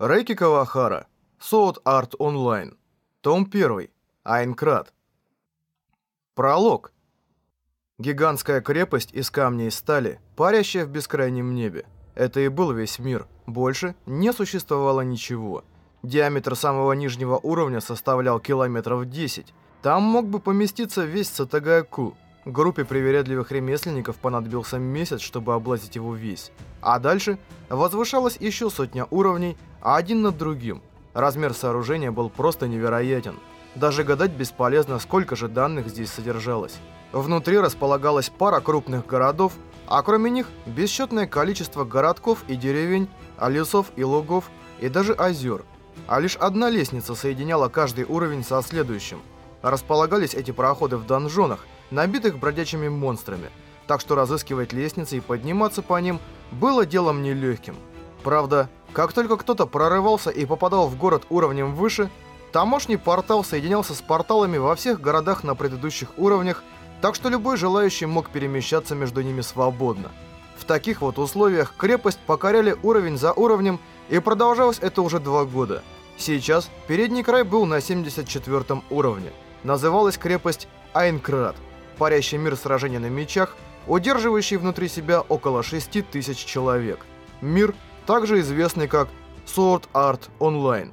Рейки Кавахара. Sword Art Online. Том 1. Айнкрат. Пролог. Гигантская крепость из камня и стали, парящая в бескрайнем небе. Это и был весь мир. Больше не существовало ничего. Диаметр самого нижнего уровня составлял километров 10. Там мог бы поместиться весь Сатагаку. Группе привередливых ремесленников понадобился месяц, чтобы облазить его весь. А дальше возвышалась еще сотня уровней, один над другим. Размер сооружения был просто невероятен. Даже гадать бесполезно, сколько же данных здесь содержалось. Внутри располагалась пара крупных городов, а кроме них бесчетное количество городков и деревень, лесов и лугов, и даже озер. А лишь одна лестница соединяла каждый уровень со следующим. Располагались эти проходы в донжонах, набитых бродячими монстрами, так что разыскивать лестницы и подниматься по ним было делом нелегким. Правда, как только кто-то прорывался и попадал в город уровнем выше, тамошний портал соединялся с порталами во всех городах на предыдущих уровнях, так что любой желающий мог перемещаться между ними свободно. В таких вот условиях крепость покоряли уровень за уровнем, и продолжалось это уже два года. Сейчас передний край был на 74 уровне. Называлась крепость Айнкрат, парящий мир сражения на мечах, удерживающий внутри себя около 6000 человек. Мир, также известный как Sword Art Online.